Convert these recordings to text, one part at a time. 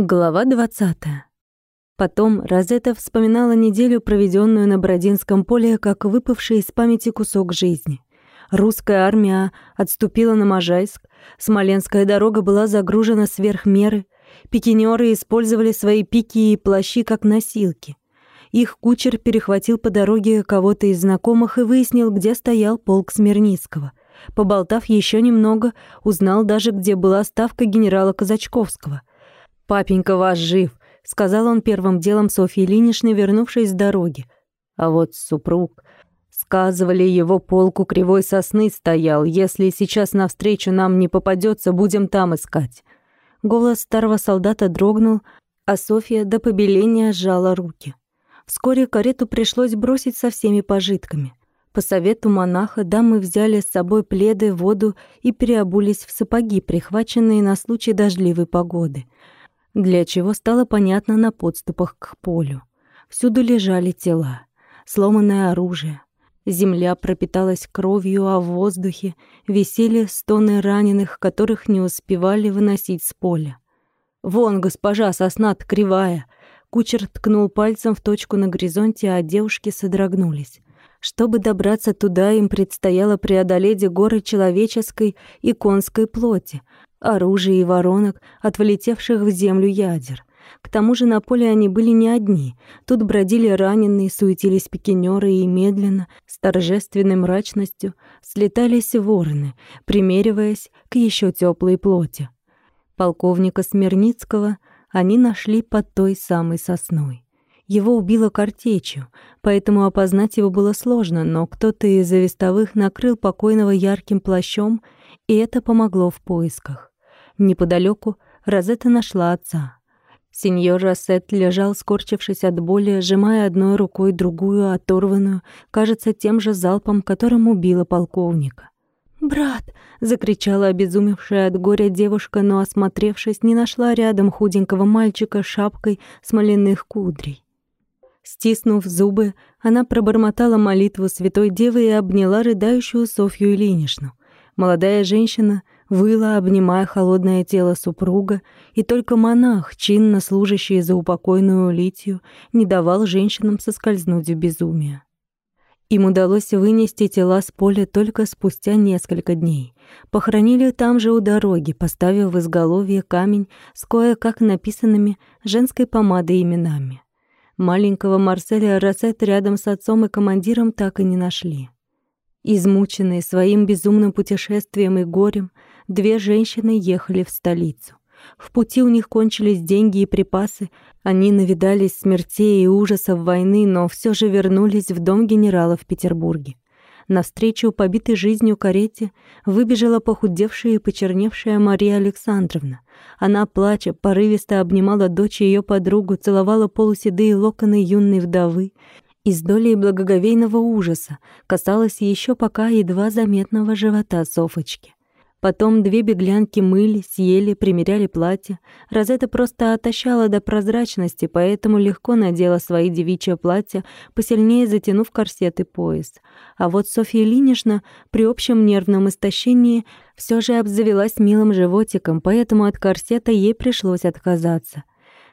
Глава 20. Потом Розетта вспоминала неделю, проведенную на Бородинском поле, как выпавший из памяти кусок жизни. Русская армия отступила на Можайск, Смоленская дорога была загружена сверх меры, пикинеры использовали свои пики и плащи как носилки. Их кучер перехватил по дороге кого-то из знакомых и выяснил, где стоял полк Смирницкого. Поболтав еще немного, узнал даже, где была ставка генерала Казачковского. «Папенька ваш жив», — сказал он первым делом Софье Ильиничне, вернувшись с дороги. А вот супруг... Сказывали, его полку кривой сосны стоял. Если сейчас навстречу нам не попадется, будем там искать. Голос старого солдата дрогнул, а Софья до побеления сжала руки. Вскоре карету пришлось бросить со всеми пожитками. По совету монаха дамы взяли с собой пледы, воду и переобулись в сапоги, прихваченные на случай дождливой погоды — для чего стало понятно на подступах к полю. Всюду лежали тела, сломанное оружие. Земля пропиталась кровью, а в воздухе висели стоны раненых, которых не успевали выносить с поля. «Вон, госпожа, сосна кривая!» Кучер ткнул пальцем в точку на горизонте, а девушки содрогнулись. Чтобы добраться туда, им предстояло преодолеть горы человеческой и конской плоти, оружия и воронок от вылетевших в землю ядер. К тому же на поле они были не одни. Тут бродили раненые, суетились пикинеры и медленно, с торжественной мрачностью, слетались вороны, примериваясь к еще теплой плоти. Полковника Смирницкого они нашли под той самой сосной. Его убило картечью, поэтому опознать его было сложно, но кто-то из завистовых накрыл покойного ярким плащом, и это помогло в поисках. Неподалеку Розетта нашла отца. Сеньор Рассет лежал, скорчившись от боли, сжимая одной рукой другую, оторванную, кажется, тем же залпом, которым убила полковника. «Брат!» — закричала обезумевшая от горя девушка, но, осмотревшись, не нашла рядом худенького мальчика с шапкой смоляных кудрей. Стиснув зубы, она пробормотала молитву Святой Девы и обняла рыдающую Софью Ильиничну. Молодая женщина — выла, обнимая холодное тело супруга, и только монах, чинно служащий за упокойную Литию, не давал женщинам соскользнуть в безумие. Им удалось вынести тела с поля только спустя несколько дней. Похоронили там же у дороги, поставив в изголовье камень с кое-как написанными женской помадой именами. Маленького Марселя Рассет рядом с отцом и командиром так и не нашли. Измученные своим безумным путешествием и горем, Две женщины ехали в столицу. В пути у них кончились деньги и припасы. Они навидались смертей и ужасов войны, но все же вернулись в дом генерала в Петербурге. Навстречу побитой жизнью карете выбежала похудевшая и почерневшая Мария Александровна. Она, плача, порывисто обнимала дочь и ее подругу, целовала полуседые локоны юной вдовы и с долей благоговейного ужаса касалась еще пока едва заметного живота Софочки. Потом две беглянки мыли, съели, примеряли платье. Розетта просто отощала до прозрачности, поэтому легко надела свои девичье платья, посильнее затянув корсет и пояс. А вот Софья Ильинична при общем нервном истощении все же обзавелась милым животиком, поэтому от корсета ей пришлось отказаться.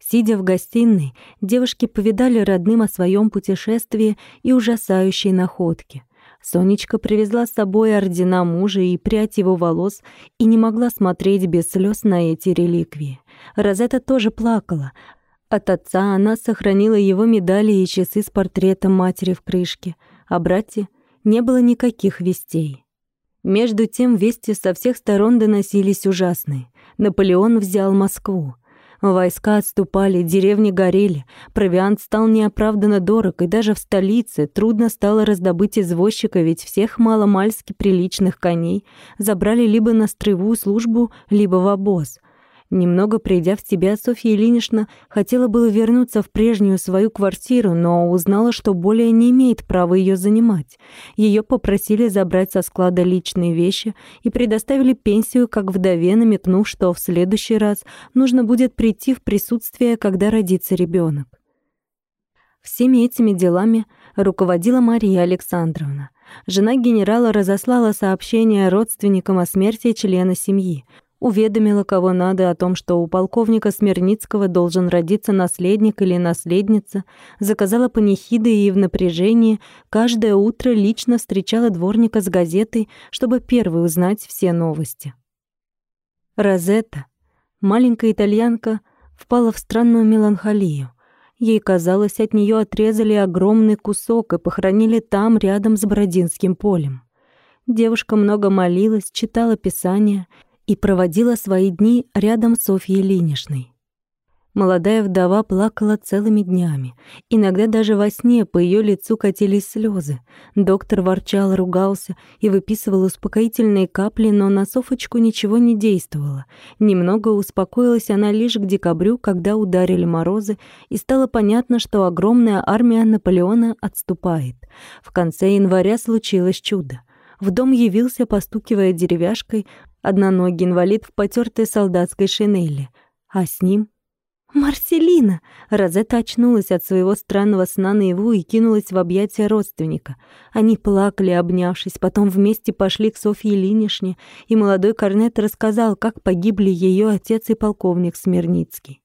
Сидя в гостиной, девушки повидали родным о своем путешествии и ужасающей находке. Сонечка привезла с собой ордена мужа и прядь его волос и не могла смотреть без слез на эти реликвии. Розетта тоже плакала. От отца она сохранила его медали и часы с портретом матери в крышке, а брате не было никаких вестей. Между тем вести со всех сторон доносились ужасные. Наполеон взял Москву. Войска отступали, деревни горели, провиант стал неоправданно дорог, и даже в столице трудно стало раздобыть извозчика, ведь всех маломальски приличных коней забрали либо на строевую службу, либо в обоз — Немного придя в себя, Софья Ильинична хотела было вернуться в прежнюю свою квартиру, но узнала, что более не имеет права ее занимать. Ее попросили забрать со склада личные вещи и предоставили пенсию как вдове, намекнув, что в следующий раз нужно будет прийти в присутствие, когда родится ребенок. Всеми этими делами руководила Мария Александровна. Жена генерала разослала сообщение родственникам о смерти члена семьи — уведомила кого надо о том, что у полковника Смирницкого должен родиться наследник или наследница, заказала панихиды и в напряжении каждое утро лично встречала дворника с газетой, чтобы первой узнать все новости. Розетта, маленькая итальянка, впала в странную меланхолию. Ей казалось, от нее отрезали огромный кусок и похоронили там, рядом с Бородинским полем. Девушка много молилась, читала Писание и проводила свои дни рядом с Софьей Ильиничной. Молодая вдова плакала целыми днями. Иногда даже во сне по ее лицу катились слезы. Доктор ворчал, ругался и выписывал успокоительные капли, но на Софочку ничего не действовало. Немного успокоилась она лишь к декабрю, когда ударили морозы, и стало понятно, что огромная армия Наполеона отступает. В конце января случилось чудо. В дом явился, постукивая деревяшкой, одноногий инвалид в потертой солдатской шинели, а с ним «Марселина!» Розетта очнулась от своего странного сна наяву и кинулась в объятия родственника. Они плакали, обнявшись, потом вместе пошли к Софье Ильиничне, и молодой корнет рассказал, как погибли ее отец и полковник Смирницкий.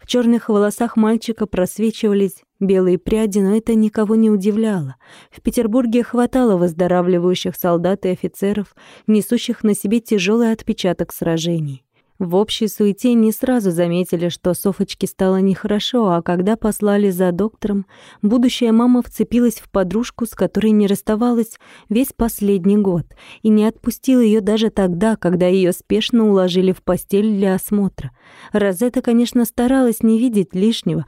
В черных волосах мальчика просвечивались белые пряди, но это никого не удивляло. В Петербурге хватало выздоравливающих солдат и офицеров, несущих на себе тяжелый отпечаток сражений. В общей суете не сразу заметили, что Софочке стало нехорошо, а когда послали за доктором, будущая мама вцепилась в подружку, с которой не расставалась весь последний год, и не отпустила ее даже тогда, когда ее спешно уложили в постель для осмотра. Розетта, конечно, старалась не видеть лишнего,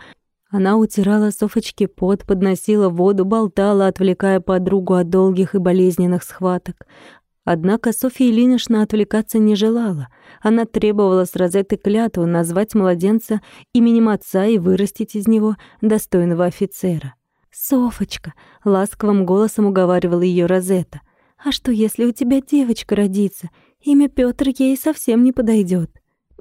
она утирала Софочке пот, подносила воду, болтала, отвлекая подругу от долгих и болезненных схваток. Однако Софья Ильинична отвлекаться не желала. Она требовала с Розетты клятву назвать младенца именем отца и вырастить из него достойного офицера. «Софочка», — ласковым голосом уговаривала ее Розетта, «а что, если у тебя девочка родится? Имя Пётр ей совсем не подойдет.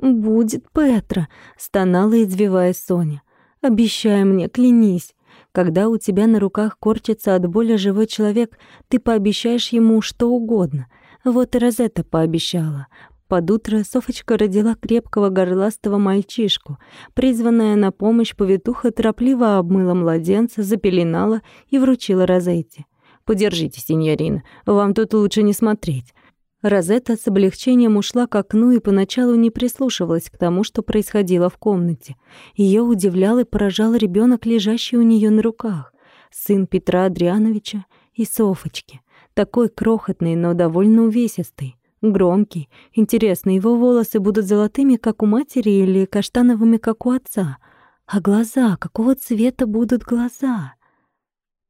«Будет Петра», — стонала, извиваясь Соня. «Обещай мне, клянись, когда у тебя на руках корчится от боли живой человек, ты пообещаешь ему что угодно. Вот и Розетта пообещала. Под утро Софочка родила крепкого горластого мальчишку. Призванная на помощь повитуха торопливо обмыла младенца, запеленала и вручила Розетте. «Подержите, сеньорина, вам тут лучше не смотреть. Розетта с облегчением ушла к окну и поначалу не прислушивалась к тому, что происходило в комнате. Ее удивлял и поражал ребенок, лежащий у нее на руках. Сын Петра Адриановича и Софочки. Такой крохотный, но довольно увесистый. Громкий. Интересно, его волосы будут золотыми, как у матери, или каштановыми, как у отца? А глаза? Какого цвета будут глаза?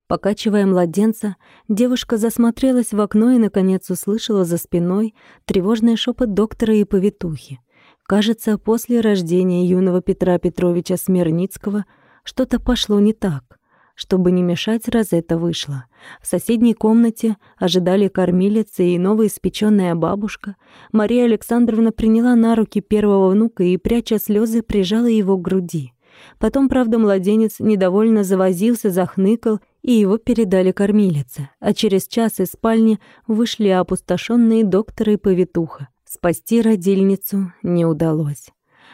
Покачивая младенца, девушка засмотрелась в окно и, наконец, услышала за спиной тревожный шепот доктора и повитухи. Кажется, после рождения юного Петра Петровича Смирницкого что-то пошло не так. Чтобы не мешать, Розетта вышла. В соседней комнате ожидали кормилица и новоиспечённая бабушка. Мария Александровна приняла на руки первого внука и, пряча слезы, прижала его к груди. Потом, правда, младенец недовольно завозился, захныкал и его передали кормилице, а через час из спальни вышли опустошенные доктор и повитуха. Спасти родильницу не удалось.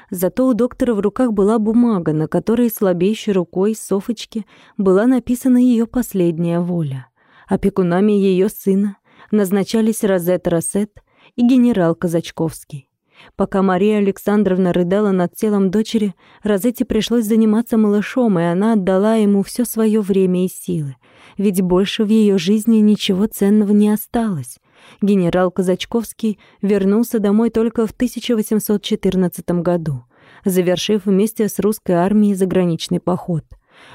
Зато у доктора в руках была бумага, на которой слабейшей рукой Софочки была написана ее последняя воля. Опекунами ее сына назначались Розет Рассет и генерал Казачковский. Пока Мария Александровна рыдала над телом дочери, Розетте пришлось заниматься малышом, и она отдала ему все свое время и силы. Ведь больше в ее жизни ничего ценного не осталось. Генерал Казачковский вернулся домой только в 1814 году, завершив вместе с русской армией заграничный поход.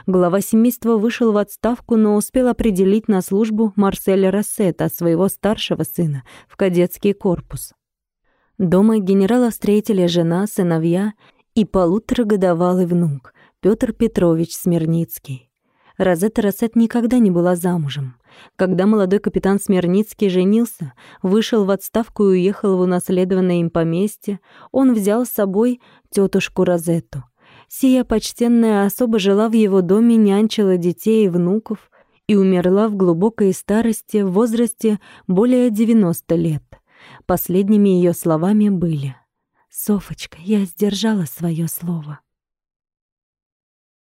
Глава семейства вышел в отставку, но успел определить на службу Марселя Рассета, своего старшего сына, в кадетский корпус. Дома генерала встретили жена, сыновья и полуторагодовалый внук Петр Петрович Смирницкий. Розетта Рассет никогда не была замужем. Когда молодой капитан Смирницкий женился, вышел в отставку и уехал в унаследованное им поместье, он взял с собой тетушку Розетту. Сия почтенная особа жила в его доме, нянчила детей и внуков и умерла в глубокой старости в возрасте более 90 лет. Последними ее словами были Софочка, я сдержала свое слово.